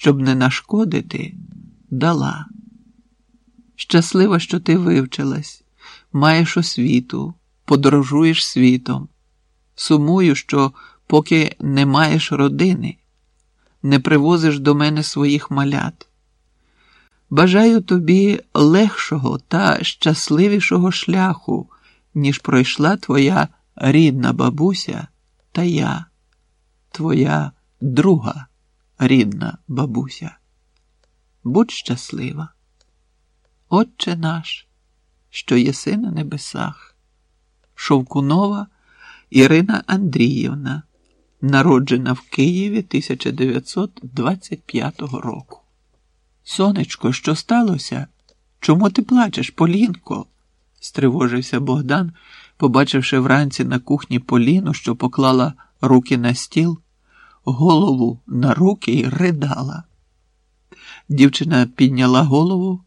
щоб не нашкодити, дала. Щаслива, що ти вивчилась, маєш освіту, подорожуєш світом. Сумую, що поки не маєш родини, не привозиш до мене своїх малят. Бажаю тобі легшого та щасливішого шляху, ніж пройшла твоя рідна бабуся та я, твоя друга рідна бабуся. Будь щаслива, Отче наш, що єси на небесах, Шовкунова Ірина Андріївна, народжена в Києві 1925 року. Сонечко, що сталося? Чому ти плачеш, Полінко? стривожився Богдан, побачивши вранці на кухні Поліну, що поклала руки на стіл, голову на руки і ридала. Дівчина підняла голову,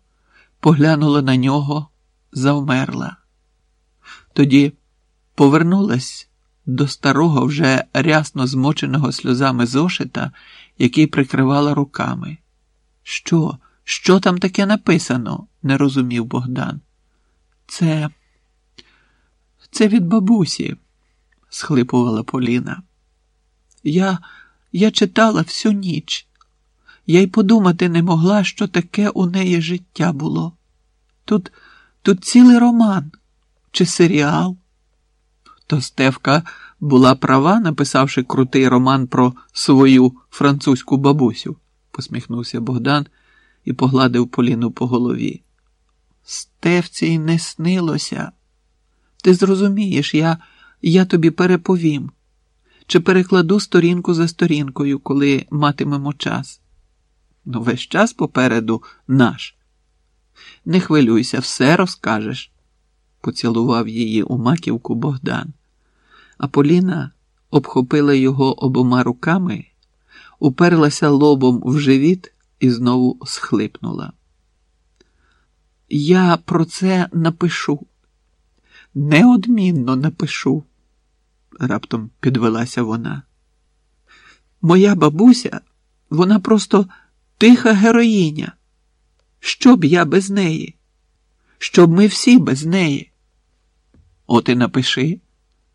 поглянула на нього, завмерла. Тоді повернулась до старого, вже рясно змоченого сльозами зошита, який прикривала руками. Що? Що там таке написано? не розумів Богдан. Це це від бабусі, схлипувала Поліна. Я я читала всю ніч. Я й подумати не могла, що таке у неї життя було. Тут, Тут цілий роман чи серіал. То Стевка була права, написавши крутий роман про свою французьку бабусю, посміхнувся Богдан і погладив Поліну по голові. Стевці й не снилося. Ти зрозумієш, я, я тобі переповім чи перекладу сторінку за сторінкою, коли матимемо час. Ну, весь час попереду наш. Не хвилюйся, все розкажеш, поцілував її у маківку Богдан. А Поліна обхопила його обома руками, уперлася лобом в живіт і знову схлипнула. Я про це напишу. Неодмінно напишу, раптом підвелася вона. Моя бабуся, вона просто тиха героїня. Що б я без неї? Щоб ми всі без неї. От і напиши.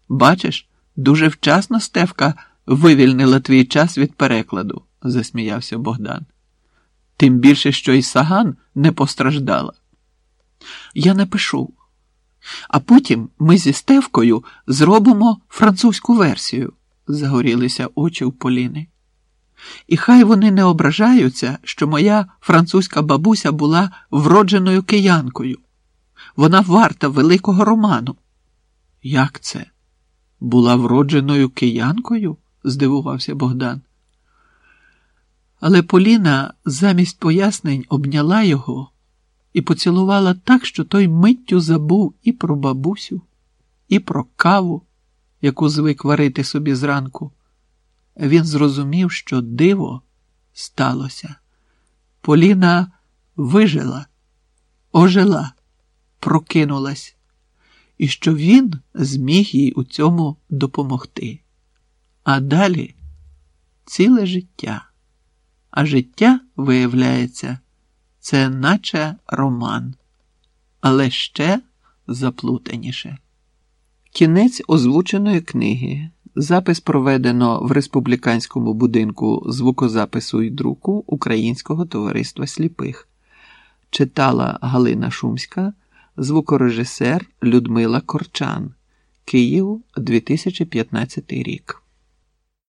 Бачиш, дуже вчасно Стевка вивільнила твій час від перекладу, засміявся Богдан. Тим більше, що і Саган не постраждала. Я напишу. А потім ми зі Стевкою зробимо французьку версію, загорілися очі у Поліни. І хай вони не ображаються, що моя французька бабуся була вродженою киянкою. Вона варта великого роману. Як це? Була вродженою киянкою? здивувався Богдан. Але Поліна замість пояснень обняла його і поцілувала так, що той миттю забув і про бабусю, і про каву, яку звик варити собі зранку. Він зрозумів, що диво сталося. Поліна вижила, ожила, прокинулась, і що він зміг їй у цьому допомогти. А далі ціле життя. А життя, виявляється, це наче роман, але ще заплутаніше. Кінець озвученої книги. Запис проведено в республіканському будинку звукозапису і друку Українського товариства сліпих. Читала Галина Шумська, звукорежисер Людмила Корчан. Київ 2015 рік.